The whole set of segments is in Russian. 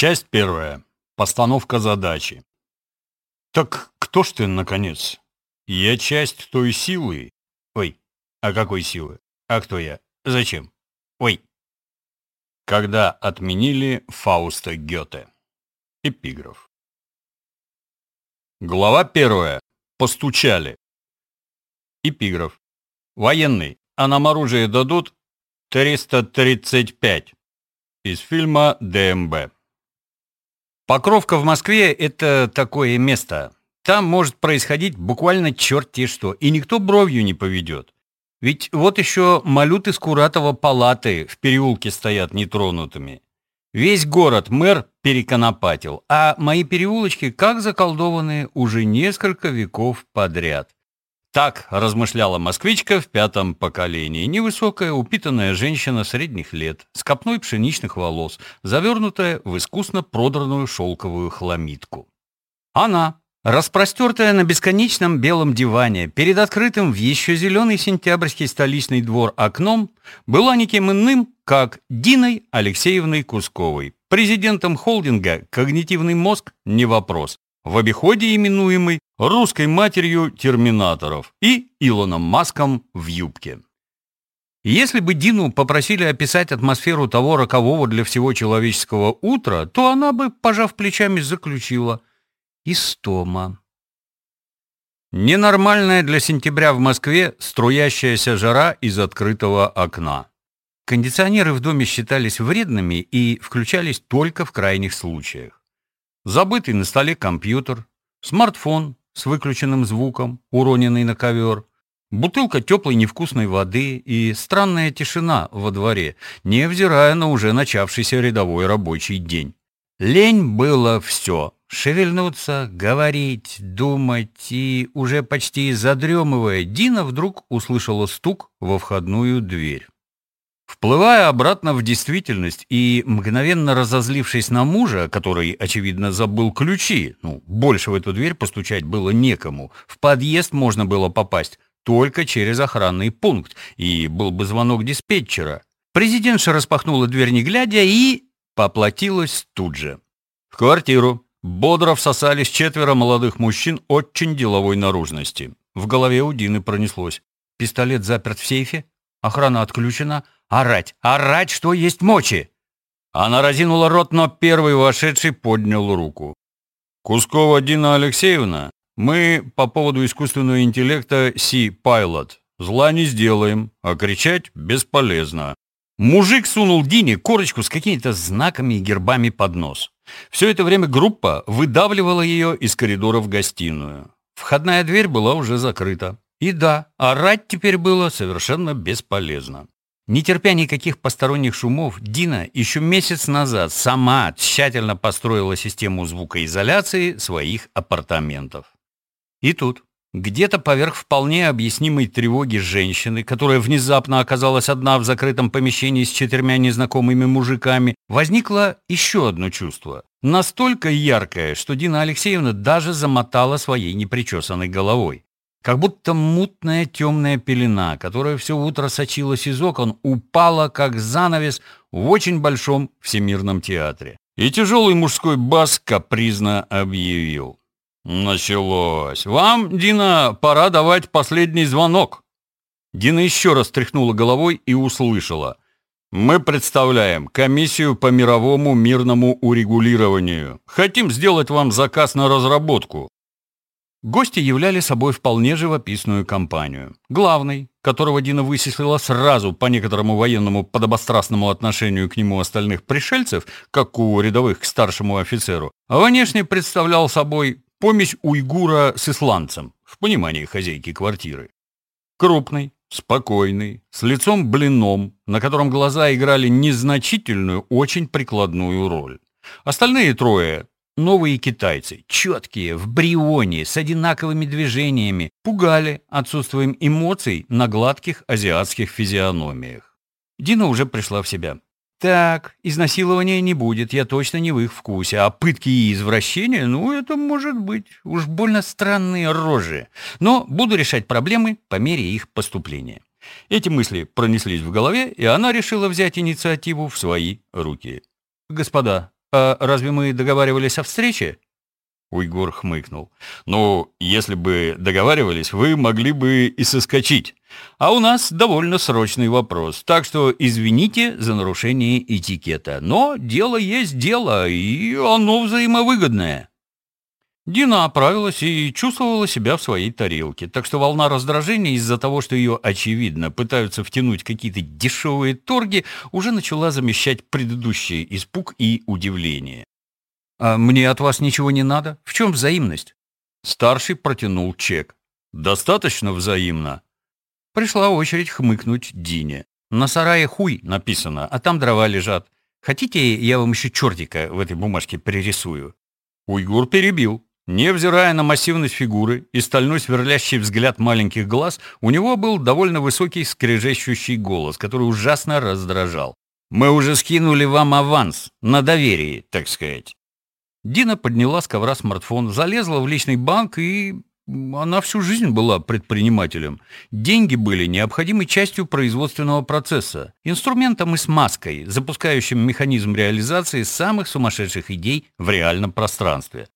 Часть первая. Постановка задачи. Так кто ж ты, наконец? Я часть той силы. Ой, а какой силы? А кто я? Зачем? Ой. Когда отменили Фауста Гёте. Эпиграф. Глава первая. Постучали. Эпиграф. Военный. А нам оружие дадут? 335. Из фильма ДМБ. Покровка в Москве – это такое место. Там может происходить буквально черти что, и никто бровью не поведет. Ведь вот еще малюты с Куратова палаты в переулке стоят нетронутыми. Весь город мэр переконопатил, а мои переулочки, как заколдованные, уже несколько веков подряд. Так размышляла москвичка в пятом поколении. Невысокая, упитанная женщина средних лет, с копной пшеничных волос, завернутая в искусно продранную шелковую хламидку. Она, распростертая на бесконечном белом диване, перед открытым в еще зеленый сентябрьский столичный двор окном, была никем иным, как Диной Алексеевной Кусковой, президентом холдинга «Когнитивный мозг» не вопрос, в обиходе именуемый русской матерью терминаторов и Илоном Маском в юбке. Если бы Дину попросили описать атмосферу того рокового для всего человеческого утра, то она бы, пожав плечами, заключила «Истома». Ненормальная для сентября в Москве струящаяся жара из открытого окна. Кондиционеры в доме считались вредными и включались только в крайних случаях забытый на столе компьютер, смартфон с выключенным звуком, уроненный на ковер, бутылка теплой невкусной воды и странная тишина во дворе, невзирая на уже начавшийся рядовой рабочий день. Лень было все. Шевельнуться, говорить, думать, и уже почти задремывая, Дина вдруг услышала стук во входную дверь. Вплывая обратно в действительность и мгновенно разозлившись на мужа, который, очевидно, забыл ключи, ну, больше в эту дверь постучать было некому, в подъезд можно было попасть только через охранный пункт, и был бы звонок диспетчера. Президентша распахнула дверь не глядя и поплатилась тут же. В квартиру бодро всосались четверо молодых мужчин очень деловой наружности. В голове у Дины пронеслось. Пистолет заперт в сейфе, охрана отключена — Орать, орать, что есть мочи!» Она разинула рот, но первый вошедший поднял руку. «Кускова Дина Алексеевна, мы по поводу искусственного интеллекта Си-Пайлот. Зла не сделаем, а кричать бесполезно». Мужик сунул Дине корочку с какими-то знаками и гербами под нос. Все это время группа выдавливала ее из коридора в гостиную. Входная дверь была уже закрыта. И да, орать теперь было совершенно бесполезно. Не терпя никаких посторонних шумов, Дина еще месяц назад сама тщательно построила систему звукоизоляции своих апартаментов. И тут, где-то поверх вполне объяснимой тревоги женщины, которая внезапно оказалась одна в закрытом помещении с четырьмя незнакомыми мужиками, возникло еще одно чувство. Настолько яркое, что Дина Алексеевна даже замотала своей непричесанной головой. Как будто мутная темная пелена, которая все утро сочилась из окон, упала, как занавес, в очень большом всемирном театре. И тяжелый мужской бас капризно объявил. «Началось. Вам, Дина, пора давать последний звонок». Дина еще раз тряхнула головой и услышала. «Мы представляем комиссию по мировому мирному урегулированию. Хотим сделать вам заказ на разработку. Гости являли собой вполне живописную компанию. Главный, которого Дина вычислила сразу по некоторому военному подобострастному отношению к нему остальных пришельцев, как у рядовых к старшему офицеру, внешне представлял собой помесь уйгура с исландцем, в понимании хозяйки квартиры. Крупный, спокойный, с лицом блином, на котором глаза играли незначительную, очень прикладную роль. Остальные трое Новые китайцы, четкие, в брионе, с одинаковыми движениями, пугали отсутствием эмоций на гладких азиатских физиономиях. Дина уже пришла в себя. Так, изнасилования не будет, я точно не в их вкусе, а пытки и извращения, ну, это может быть. Уж больно странные рожи. Но буду решать проблемы по мере их поступления. Эти мысли пронеслись в голове, и она решила взять инициативу в свои руки. «Господа, А разве мы договаривались о встрече? Уйгур хмыкнул. «Ну, если бы договаривались, вы могли бы и соскочить. А у нас довольно срочный вопрос, так что извините за нарушение этикета. Но дело есть дело, и оно взаимовыгодное». Дина оправилась и чувствовала себя в своей тарелке, так что волна раздражения из-за того, что ее, очевидно, пытаются втянуть какие-то дешевые торги, уже начала замещать предыдущий испуг и удивление. «А мне от вас ничего не надо? В чем взаимность?» Старший протянул чек. «Достаточно взаимно?» Пришла очередь хмыкнуть Дине. «На сарае хуй» написано, а там дрова лежат. Хотите, я вам еще чертика в этой бумажке пририсую?» Уйгур перебил. Невзирая на массивность фигуры и стальной сверлящий взгляд маленьких глаз, у него был довольно высокий скрежещущий голос, который ужасно раздражал. «Мы уже скинули вам аванс, на доверие, так сказать. Дина подняла с ковра смартфон, залезла в личный банк и... Она всю жизнь была предпринимателем. Деньги были необходимой частью производственного процесса, инструментом и смазкой, запускающим механизм реализации самых сумасшедших идей в реальном пространстве.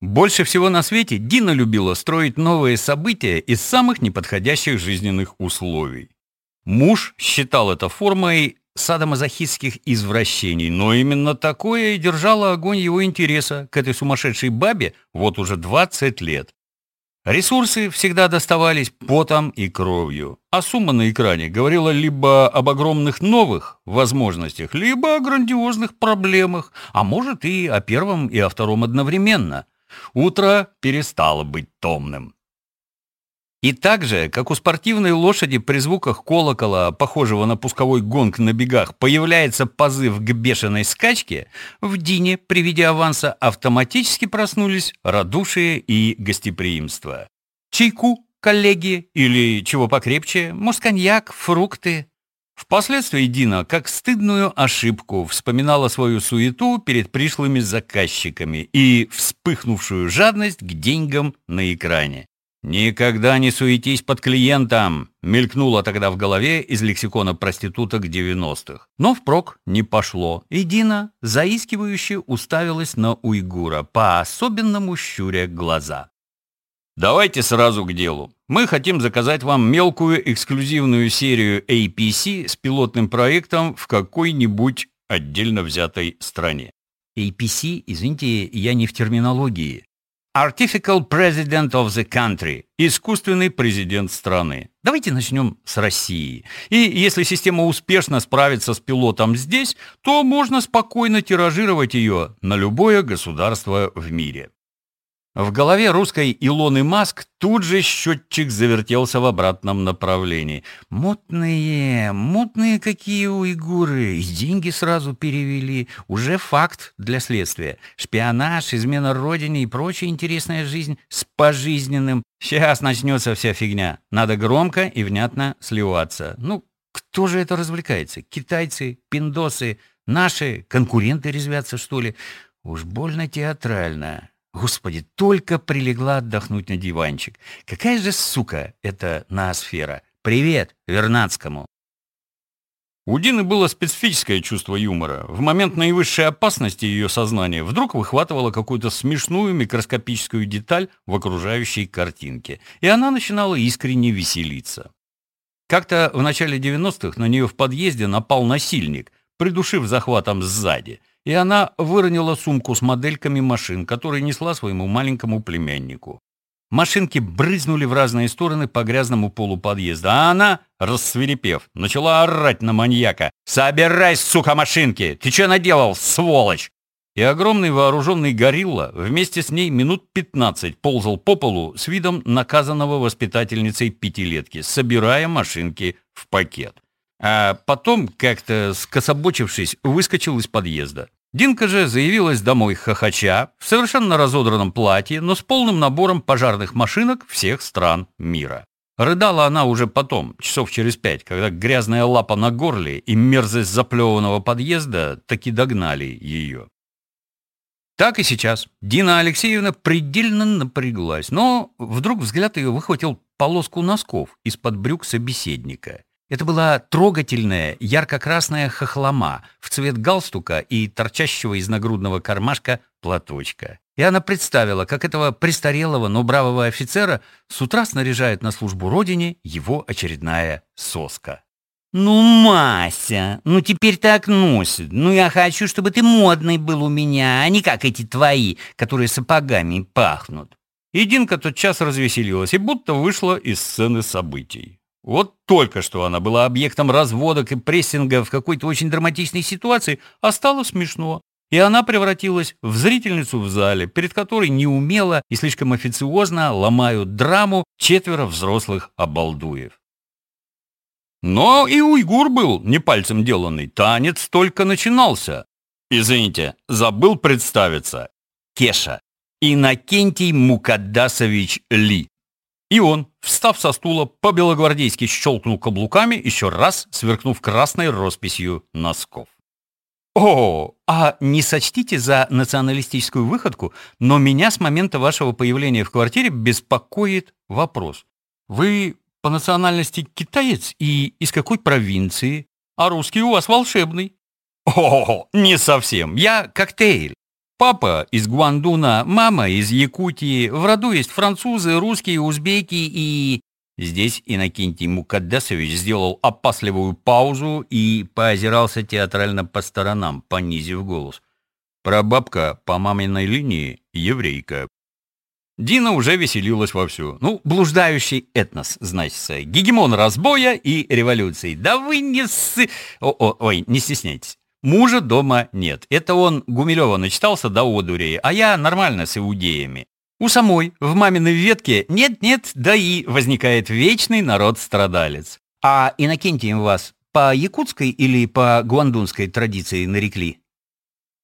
Больше всего на свете Дина любила строить новые события из самых неподходящих жизненных условий. Муж считал это формой садомазохистских извращений, но именно такое и держало огонь его интереса к этой сумасшедшей бабе вот уже 20 лет. Ресурсы всегда доставались потом и кровью, а сумма на экране говорила либо об огромных новых возможностях, либо о грандиозных проблемах, а может и о первом и о втором одновременно. Утро перестало быть томным. И так же, как у спортивной лошади при звуках колокола, похожего на пусковой гонг на бегах, появляется позыв к бешеной скачке, в Дине при виде аванса автоматически проснулись радушие и гостеприимство. Чайку, коллеги, или чего покрепче, может, коньяк, фрукты. Впоследствии Дина, как стыдную ошибку, вспоминала свою суету перед пришлыми заказчиками и вспыхнувшую жадность к деньгам на экране. «Никогда не суетись под клиентом!» мелькнуло тогда в голове из лексикона проституток 90-х. Но впрок не пошло, и Дина заискивающе уставилась на уйгура, по-особенному щуря глаза. «Давайте сразу к делу. Мы хотим заказать вам мелкую эксклюзивную серию APC с пилотным проектом в какой-нибудь отдельно взятой стране». APC, извините, я не в терминологии. Artificial President of the Country – искусственный президент страны. Давайте начнем с России. И если система успешно справится с пилотом здесь, то можно спокойно тиражировать ее на любое государство в мире. В голове русской Илоны Маск тут же счетчик завертелся в обратном направлении. Мутные, мутные какие уйгуры. И деньги сразу перевели. Уже факт для следствия. Шпионаж, измена родине и прочая интересная жизнь с пожизненным. Сейчас начнется вся фигня. Надо громко и внятно сливаться. Ну, кто же это развлекается? Китайцы, пиндосы, наши конкуренты резвятся, что ли? Уж больно театрально. Господи, только прилегла отдохнуть на диванчик. Какая же сука эта ноосфера. Привет Вернадскому. У Дины было специфическое чувство юмора. В момент наивысшей опасности ее сознания вдруг выхватывала какую-то смешную микроскопическую деталь в окружающей картинке, и она начинала искренне веселиться. Как-то в начале 90-х на нее в подъезде напал насильник, придушив захватом сзади – и она выронила сумку с модельками машин, которые несла своему маленькому племяннику. Машинки брызнули в разные стороны по грязному полу подъезда, а она, рассверепев, начала орать на маньяка. «Собирай, сука, машинки! Ты что наделал, сволочь?» И огромный вооруженный горилла вместе с ней минут 15 ползал по полу с видом наказанного воспитательницей пятилетки, собирая машинки в пакет. А потом, как-то скособочившись, выскочил из подъезда. Динка же заявилась домой хохоча, в совершенно разодранном платье, но с полным набором пожарных машинок всех стран мира. Рыдала она уже потом, часов через пять, когда грязная лапа на горле и мерзость заплеванного подъезда таки догнали ее. Так и сейчас. Дина Алексеевна предельно напряглась, но вдруг взгляд ее выхватил полоску носков из-под брюк собеседника. Это была трогательная ярко-красная хохлома в цвет галстука и торчащего из нагрудного кармашка платочка. И она представила, как этого престарелого, но бравого офицера с утра снаряжает на службу родине его очередная соска. «Ну, Мася, ну теперь так носит. Ну я хочу, чтобы ты модный был у меня, а не как эти твои, которые сапогами пахнут». И Динка тотчас развеселилась и будто вышла из сцены событий. Вот только что она была объектом разводок и прессинга в какой-то очень драматичной ситуации, а стало смешно. И она превратилась в зрительницу в зале, перед которой неумело и слишком официозно ломают драму четверо взрослых обалдуев. Но и уйгур был не пальцем деланный, танец только начинался. Извините, забыл представиться. Кеша. Иннокентий Мукаддасович Ли. И он, встав со стула, по-белогвардейски щелкнул каблуками, еще раз сверкнув красной росписью носков. «О, а не сочтите за националистическую выходку, но меня с момента вашего появления в квартире беспокоит вопрос. Вы по национальности китаец и из какой провинции? А русский у вас волшебный». «О, не совсем. Я коктейль. Папа из Гуандуна, мама из Якутии, в роду есть французы, русские, узбеки и... Здесь Иннокентий Мукаддасович сделал опасливую паузу и поозирался театрально по сторонам, понизив голос. Прабабка по маминой линии еврейка. Дина уже веселилась вовсю. Ну, блуждающий этнос, значит, гегемон разбоя и революции. Да вы не с... О -о Ой, не стесняйтесь. Мужа дома нет. Это он Гумилева начитался до одури, а я нормально с иудеями. У самой в маминой ветке нет-нет, да и возникает вечный народ-страдалец. А Иннокентием вас по якутской или по гуандунской традиции нарекли?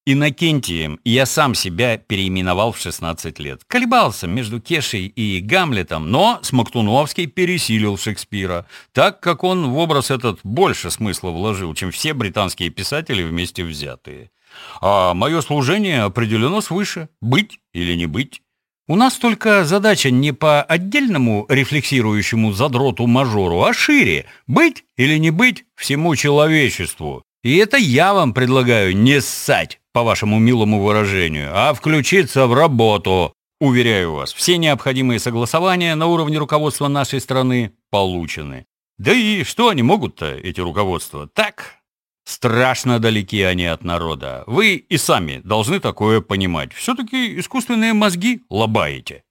Иннокентием я сам себя переименовал в 16 лет. Колебался между Кешей и Гамлетом, но Смоктуновский пересилил Шекспира, так как он в образ этот больше смысла вложил, чем все британские писатели вместе взятые. А мое служение определено свыше – быть или не быть. У нас только задача не по отдельному рефлексирующему задроту-мажору, а шире – быть или не быть всему человечеству. И это я вам предлагаю не ссать по вашему милому выражению, а включиться в работу. Уверяю вас, все необходимые согласования на уровне руководства нашей страны получены. Да и что они могут-то, эти руководства? Так, страшно далеки они от народа. Вы и сами должны такое понимать. Все-таки искусственные мозги лобаете.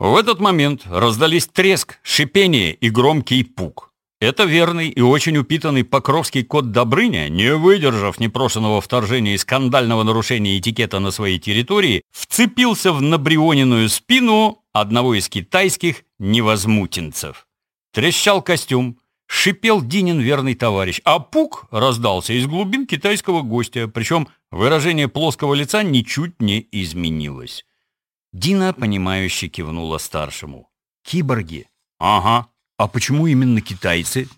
В этот момент раздались треск, шипение и громкий пук. Это верный и очень упитанный покровский кот Добрыня, не выдержав непрошенного вторжения и скандального нарушения этикета на своей территории, вцепился в набрионенную спину одного из китайских невозмутинцев. Трещал костюм, шипел Динин верный товарищ, а пук раздался из глубин китайского гостя, причем выражение плоского лица ничуть не изменилось. Дина, понимающе кивнула старшему. «Киборги?» «Ага», а почему именно китайцы?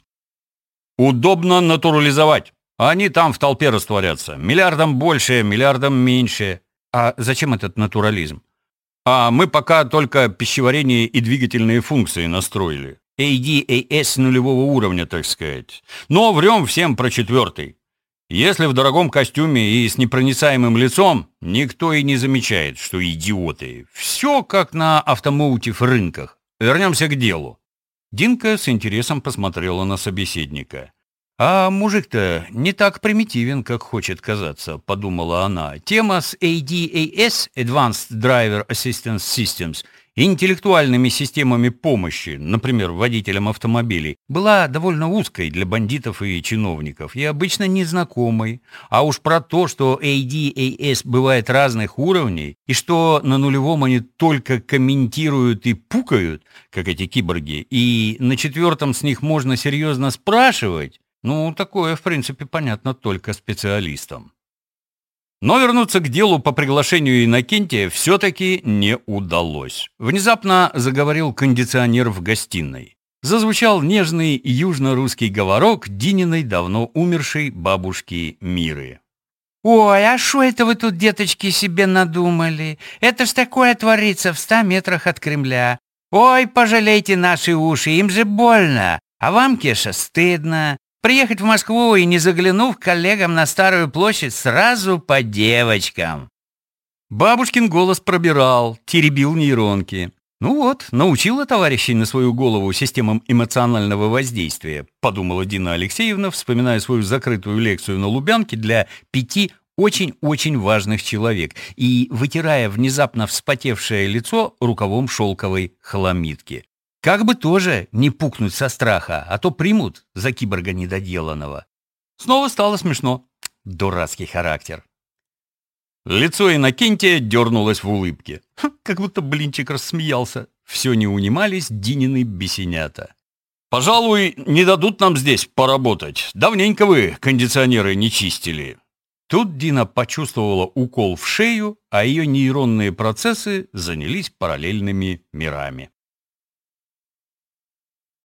Удобно натурализовать. Они там в толпе растворятся. Миллиардом больше, миллиардом меньше. А зачем этот натурализм? А мы пока только пищеварение и двигательные функции настроили. ADAS нулевого уровня, так сказать. Но врем всем про четвертый. Если в дорогом костюме и с непроницаемым лицом, никто и не замечает, что идиоты. Все как на автомоутив рынках. Вернемся к делу. Динка с интересом посмотрела на собеседника. «А мужик-то не так примитивен, как хочет казаться», — подумала она. Тема с ADAS, Advanced Driver Assistance Systems, интеллектуальными системами помощи, например, водителям автомобилей, была довольно узкой для бандитов и чиновников и обычно незнакомой. А уж про то, что ADAS бывает разных уровней, и что на нулевом они только комментируют и пукают, как эти киборги, и на четвертом с них можно серьезно спрашивать, ну, такое, в принципе, понятно только специалистам. Но вернуться к делу по приглашению Иннокентия все-таки не удалось. Внезапно заговорил кондиционер в гостиной. Зазвучал нежный южно-русский говорок Дининой давно умершей бабушки Миры. «Ой, а что это вы тут, деточки, себе надумали? Это ж такое творится в ста метрах от Кремля. Ой, пожалейте наши уши, им же больно. А вам, Кеша, стыдно. Приехать в Москву и не заглянув коллегам на Старую площадь сразу по девочкам. Бабушкин голос пробирал, теребил нейронки. «Ну вот, научила товарищей на свою голову системам эмоционального воздействия», подумала Дина Алексеевна, вспоминая свою закрытую лекцию на Лубянке для пяти очень-очень важных человек и вытирая внезапно вспотевшее лицо рукавом шелковой хламидки. Как бы тоже не пукнуть со страха, а то примут за киборга недоделанного. Снова стало смешно. Дурацкий характер. Лицо Иннокентия дернулось в улыбке. Как будто блинчик рассмеялся. Все не унимались Динины бесенята. «Пожалуй, не дадут нам здесь поработать. Давненько вы кондиционеры не чистили». Тут Дина почувствовала укол в шею, а ее нейронные процессы занялись параллельными мирами.